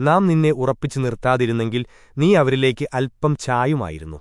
നാം നിന്നെ ഉറപ്പിച്ചു നിർത്താതിരുന്നെങ്കിൽ നീ അവരിലേക്ക് അല്പം ചായുമായിരുന്നു.